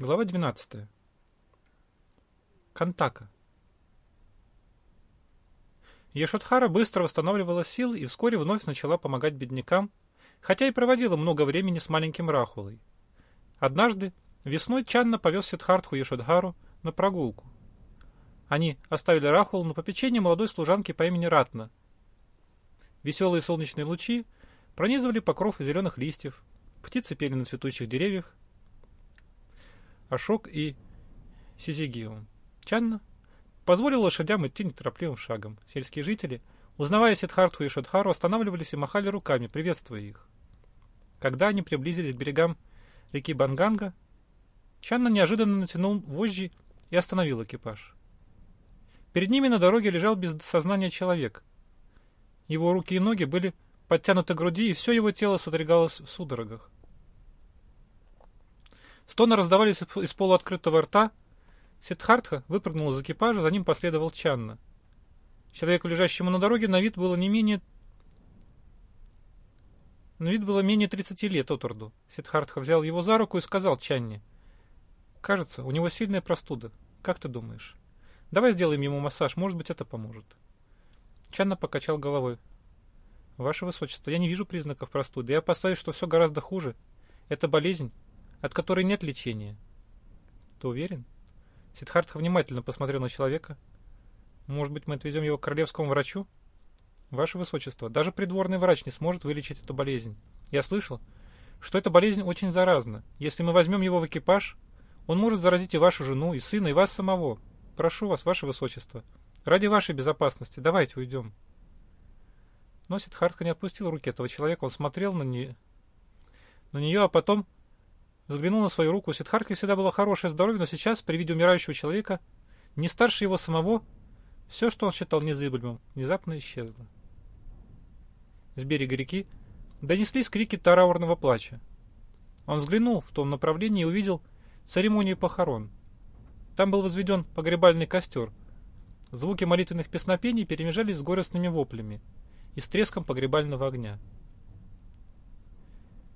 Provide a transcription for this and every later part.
Глава 12. Кантака. Ешотхара быстро восстанавливала силы и вскоре вновь начала помогать беднякам, хотя и проводила много времени с маленьким Рахулой. Однажды весной Чанна повез Сидхартху Ешодхару на прогулку. Они оставили Рахулу на попечение молодой служанки по имени Ратна. Веселые солнечные лучи пронизывали покров зеленых листьев, птицы пели на цветущих деревьях, Ашок и Сизигиум. Чанна позволил лошадям идти неторопливым шагом. Сельские жители, узнавая Сидхартху и Шадхару, останавливались и махали руками, приветствуя их. Когда они приблизились к берегам реки Банганга, Чанна неожиданно натянул вожжи и остановил экипаж. Перед ними на дороге лежал без сознания человек. Его руки и ноги были подтянуты к груди, и все его тело содрогалось в судорогах. Стоны раздавались из полуоткрытого рта. Сидхартха выпрыгнул из экипажа, за ним последовал Чанна. Человеку, лежащему на дороге, на вид было не менее... На вид было менее 30 лет от роду. Сидхартха взял его за руку и сказал Чанне. «Кажется, у него сильная простуда. Как ты думаешь? Давай сделаем ему массаж, может быть, это поможет». Чанна покачал головой. «Ваше Высочество, я не вижу признаков простуды. Я опасаюсь, что все гораздо хуже. Это болезнь, от которой нет лечения. Ты уверен? Сидхартха внимательно посмотрел на человека. Может быть, мы отвезем его к королевскому врачу? Ваше Высочество, даже придворный врач не сможет вылечить эту болезнь. Я слышал, что эта болезнь очень заразна. Если мы возьмем его в экипаж, он может заразить и вашу жену, и сына, и вас самого. Прошу вас, Ваше Высочество, ради вашей безопасности, давайте уйдем. Но Сидхартха не отпустил руки этого человека, он смотрел на, не... на нее, а потом Взглянул на свою руку. У Сидхарки всегда было хорошее здоровье, но сейчас, при виде умирающего человека, не старше его самого, все, что он считал незыблемым, внезапно исчезло. С берега реки донеслись крики тараурного плача. Он взглянул в том направлении и увидел церемонию похорон. Там был возведен погребальный костер. Звуки молитвенных песнопений перемежались с горестными воплями и с треском погребального огня.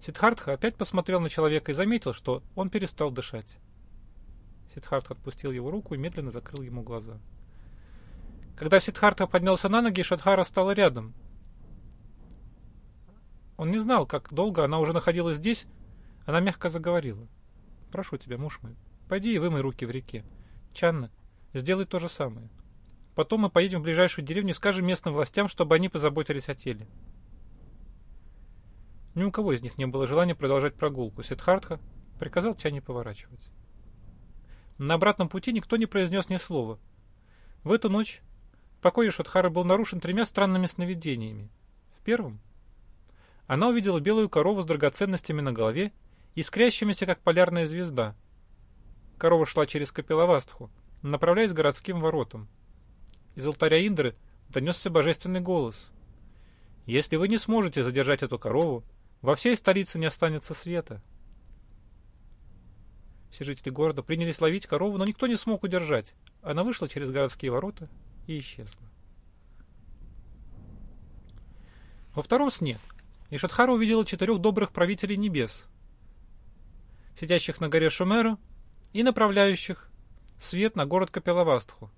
Сидхартха опять посмотрел на человека и заметил, что он перестал дышать. Сидхартха отпустил его руку и медленно закрыл ему глаза. Когда Сидхартха поднялся на ноги, Шадхара стала рядом. Он не знал, как долго она уже находилась здесь. Она мягко заговорила. «Прошу тебя, муж мой, пойди и вымой руки в реке. Чанна, сделай то же самое. Потом мы поедем в ближайшую деревню и скажем местным властям, чтобы они позаботились о теле. Ни у кого из них не было желания продолжать прогулку. Сидхартха приказал Чане поворачивать. На обратном пути никто не произнес ни слова. В эту ночь покой Шатхара был нарушен тремя странными сновидениями. В первом она увидела белую корову с драгоценностями на голове, искрящимися, как полярная звезда. Корова шла через Капилавастху, направляясь к городским воротам. Из алтаря Индры донесся божественный голос. «Если вы не сможете задержать эту корову, во всей столице не останется света. Все жители города принялись ловить корову, но никто не смог удержать. Она вышла через городские ворота и исчезла. Во втором сне Ишатхара увидела четырех добрых правителей небес, сидящих на горе Шумера и направляющих свет на город Капелавастху.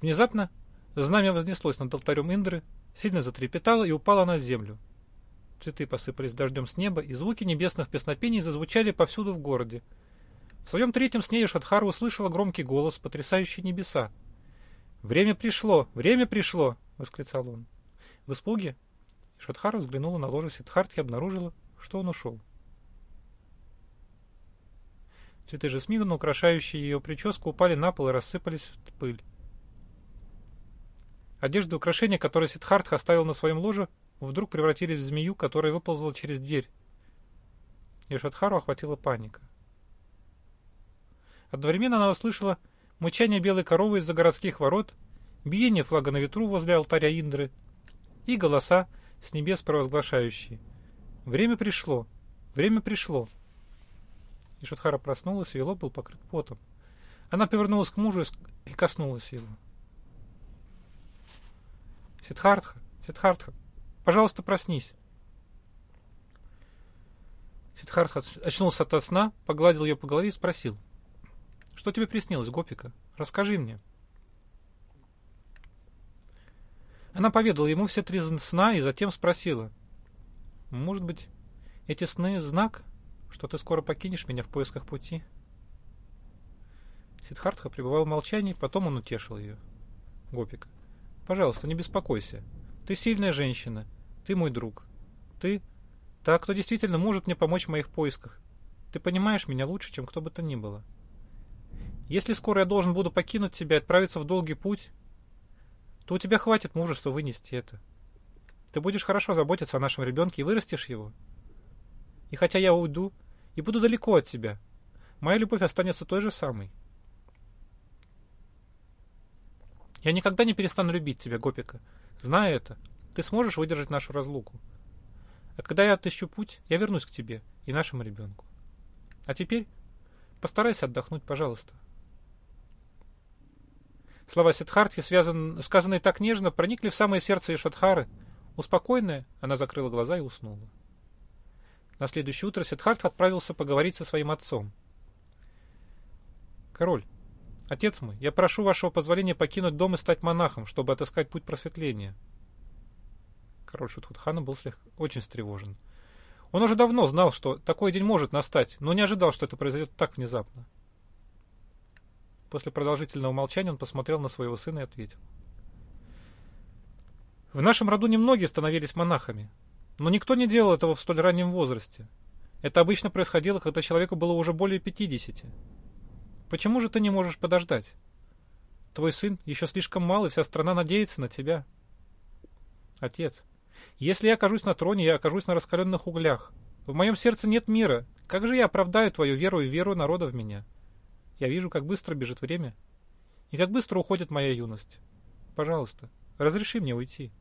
Внезапно знамя вознеслось над алтарем Индры, сильно затрепетало и упало на землю. Цветы посыпались дождем с неба, и звуки небесных песнопений зазвучали повсюду в городе. В своем третьем сне Шадхара услышала громкий голос, потрясающий небеса. «Время пришло! Время пришло!» — восклицал он. В испуге Шадхара взглянула на ложе Сидхартхи и обнаружила, что он ушел. Цветы жасмина, украшающие ее прическу, упали на пол и рассыпались в пыль. Одежда и украшения, которые Сидхартха оставил на своем ложе, вдруг превратились в змею, которая выползла через дверь. И Шатхару охватила паника. Одновременно она услышала мычание белой коровы из-за городских ворот, биение флага на ветру возле алтаря Индры и голоса с небес провозглашающие. Время пришло, время пришло. И Шатхара проснулась, и ее лоб был покрыт потом. Она повернулась к мужу и коснулась его. Сидхартха, Сидхартха, Пожалуйста, проснись. Сиддхартха очнулся от сна, погладил ее по голове и спросил. «Что тебе приснилось, Гопика? Расскажи мне». Она поведала ему все три сна и затем спросила. «Может быть, эти сны — знак, что ты скоро покинешь меня в поисках пути?» Сиддхартха пребывал в молчании, потом он утешил ее. «Гопика, пожалуйста, не беспокойся. Ты сильная женщина. Ты мой друг. Ты та, кто действительно может мне помочь в моих поисках. Ты понимаешь меня лучше, чем кто бы то ни было. Если скоро я должен буду покинуть тебя и отправиться в долгий путь, то у тебя хватит мужества вынести это. Ты будешь хорошо заботиться о нашем ребенке и вырастешь его. И хотя я уйду и буду далеко от тебя, моя любовь останется той же самой. Я никогда не перестану любить тебя, Гопика. Зная это, ты сможешь выдержать нашу разлуку. А когда я отыщу путь, я вернусь к тебе и нашему ребенку. А теперь постарайся отдохнуть, пожалуйста. Слова Сидхартхи, связан, сказанные так нежно, проникли в самое сердце Ишадхары. Успокоенная, она закрыла глаза и уснула. На следующее утро Сиддхартха отправился поговорить со своим отцом. «Король, отец мой, я прошу вашего позволения покинуть дом и стать монахом, чтобы отыскать путь просветления». Король Шутхутхана был слегка, очень встревожен. Он уже давно знал, что такой день может настать, но не ожидал, что это произойдет так внезапно. После продолжительного молчания он посмотрел на своего сына и ответил. В нашем роду немногие становились монахами, но никто не делал этого в столь раннем возрасте. Это обычно происходило, когда человеку было уже более 50. Почему же ты не можешь подождать? Твой сын еще слишком мал, и вся страна надеется на тебя. Отец, если я окажусь на троне, я окажусь на раскаленных углях. В моем сердце нет мира. Как же я оправдаю твою веру и веру народа в меня? Я вижу, как быстро бежит время. И как быстро уходит моя юность. Пожалуйста, разреши мне уйти.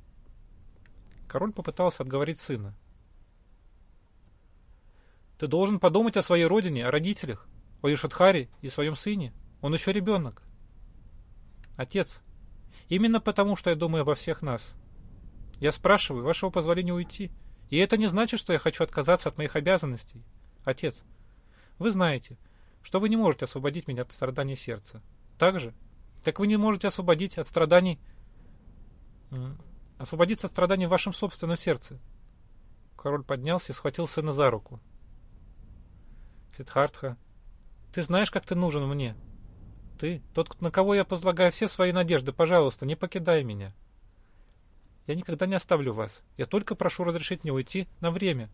Король попытался отговорить сына. Ты должен подумать о своей родине, о родителях, о Ишадхаре и своем сыне. Он еще ребенок. Отец, именно потому, что я думаю обо всех нас, я спрашиваю вашего позволения уйти. И это не значит, что я хочу отказаться от моих обязанностей. Отец, вы знаете, что вы не можете освободить меня от страданий сердца. Так же, как вы не можете освободить от страданий... Освободиться от страданий в вашем собственном сердце. Король поднялся и схватил сына за руку. Сидхартха, ты знаешь, как ты нужен мне. Ты, тот, на кого я возлагаю все свои надежды, пожалуйста, не покидай меня. Я никогда не оставлю вас. Я только прошу разрешить мне уйти на время.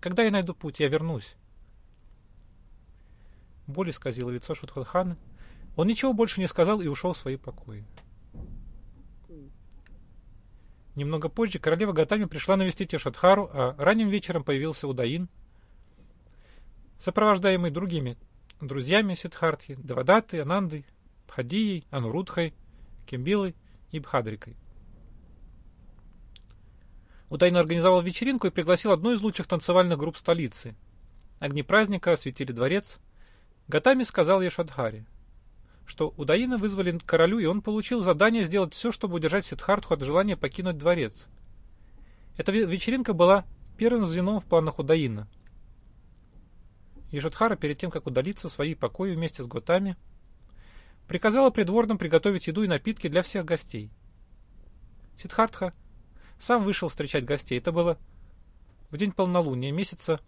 Когда я найду путь, я вернусь. Боль исказила лицо Шутханхана. Он ничего больше не сказал и ушел в свои покои. Немного позже королева Гатами пришла навестить Ишадхару, а ранним вечером появился Удаин, сопровождаемый другими друзьями Сидхартхи, Давадатой, Анандой, Бхадией, Анурудхой, Кембилой и Бхадрикой. Удайно организовал вечеринку и пригласил одну из лучших танцевальных групп столицы. Огни праздника осветили дворец. Гатами сказал Ешадхаре, что Удаина вызвали к королю, и он получил задание сделать все, чтобы удержать Сидхартху от желания покинуть дворец. Эта вечеринка была первым звеном в планах Удаина. Ешадхара, перед тем, как удалиться в свои покои вместе с Готами, приказала придворным приготовить еду и напитки для всех гостей. Сидхартха сам вышел встречать гостей. Это было в день полнолуния месяца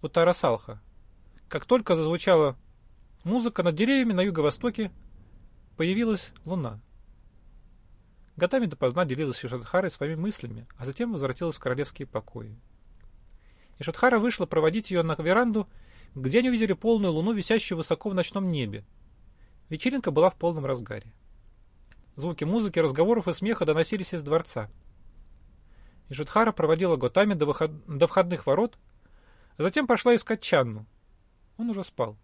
у Тарасалха. Как только зазвучала музыка, над деревьями на юго-востоке появилась луна. Гатами допоздна делилась с Ишадхарой своими мыслями, а затем возвратилась в королевские покои. Ишадхара вышла проводить ее на веранду, где они увидели полную луну, висящую высоко в ночном небе. Вечеринка была в полном разгаре. Звуки музыки, разговоров и смеха доносились из дворца и проводила Готами до, выход... до входных ворот, а затем пошла искать Чанну. Он уже спал.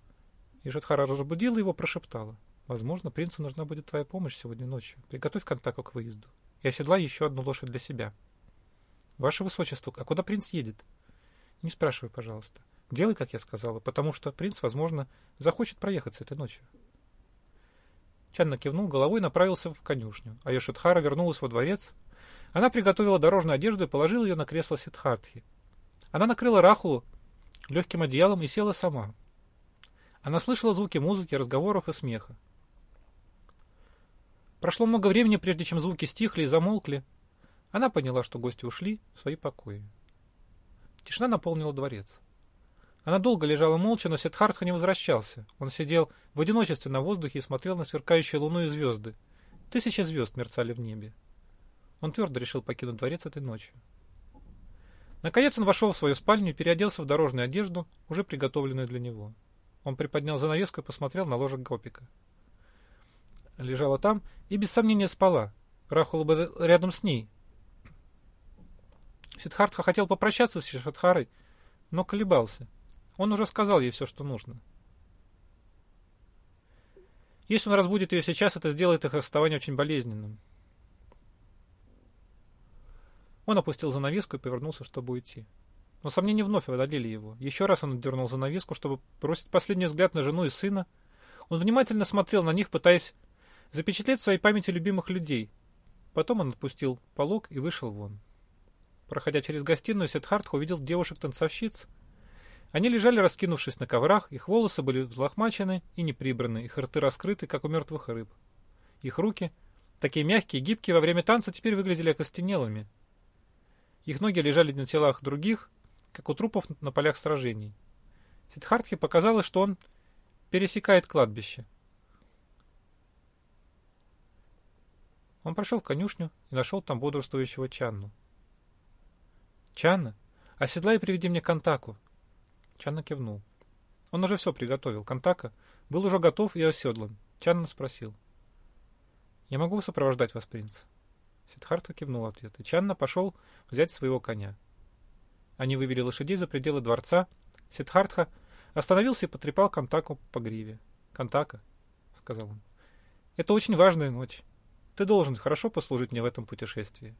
И разбудила его, прошептала. «Возможно, принцу нужна будет твоя помощь сегодня ночью. Приготовь контаку к выезду. И оседлай еще одну лошадь для себя». «Ваше Высочество, а куда принц едет?» «Не спрашивай, пожалуйста. Делай, как я сказала, потому что принц, возможно, захочет проехаться этой ночью». Чанна кивнул головой и направился в конюшню, а Йошитхара вернулась во дворец, она приготовила дорожную одежду и положила ее на кресло Сидхартхи. Она накрыла Рахулу легким одеялом и села сама. Она слышала звуки музыки, разговоров и смеха. Прошло много времени, прежде чем звуки стихли и замолкли. Она поняла, что гости ушли в свои покои. Тишина наполнила дворец. Она долго лежала молча, но Сиддхартха не возвращался. Он сидел в одиночестве на воздухе и смотрел на сверкающую луну и звезды. Тысячи звезд мерцали в небе. Он твердо решил покинуть дворец этой ночью. Наконец он вошел в свою спальню и переоделся в дорожную одежду, уже приготовленную для него. Он приподнял занавеску и посмотрел на ложек Гопика. Лежала там и без сомнения спала. Рахула бы рядом с ней. Сиддхартха хотел попрощаться с Шишадхарой, но колебался. Он уже сказал ей все, что нужно. Если он разбудит ее сейчас, это сделает их расставание очень болезненным. Он опустил занавеску и повернулся, чтобы уйти. Но сомнения вновь одолели его. Еще раз он отдернул занавеску, чтобы бросить последний взгляд на жену и сына. Он внимательно смотрел на них, пытаясь запечатлеть в своей памяти любимых людей. Потом он отпустил полог и вышел вон. Проходя через гостиную, Сиддхартха увидел девушек-танцовщиц, они лежали, раскинувшись на коврах, их волосы были взлохмачены и неприбраны, их рты раскрыты, как у мертвых рыб. Их руки, такие мягкие и гибкие, во время танца теперь выглядели окостенелыми. Их ноги лежали на телах других, как у трупов на полях сражений. Сиддхартхе показалось, что он пересекает кладбище. Он прошел в конюшню и нашел там бодрствующего Чанну. «Чанна, оседлай и приведи мне Кантаку», Чанна кивнул. Он уже все приготовил. Контака был уже готов и оседлан. Чанна спросил. «Я могу сопровождать вас, принц?» Сиддхартха кивнул в ответ, и Чанна пошел взять своего коня. Они вывели лошадей за пределы дворца. Сиддхартха остановился и потрепал Кантаку по гриве. «Кантака», — сказал он, — «это очень важная ночь. Ты должен хорошо послужить мне в этом путешествии».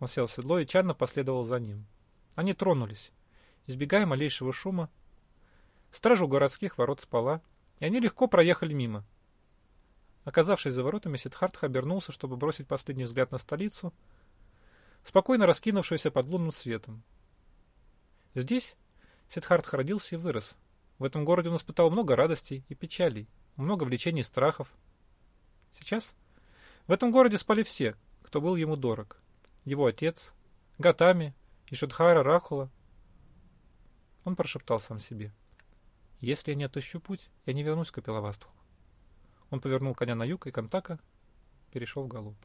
Он сел в седло, и Чанна последовал за ним. Они тронулись избегая малейшего шума. Стража у городских ворот спала, и они легко проехали мимо. Оказавшись за воротами, Сиддхартха обернулся, чтобы бросить последний взгляд на столицу, спокойно раскинувшуюся под лунным светом. Здесь Сиддхартха родился и вырос. В этом городе он испытал много радостей и печалей, много влечений и страхов. Сейчас в этом городе спали все, кто был ему дорог. Его отец, Гатами, Ишудхара, Рахула, он прошептал сам себе. «Если я не отыщу путь, я не вернусь к Капиловастху». Он повернул коня на юг, и Кантака перешел в галоп.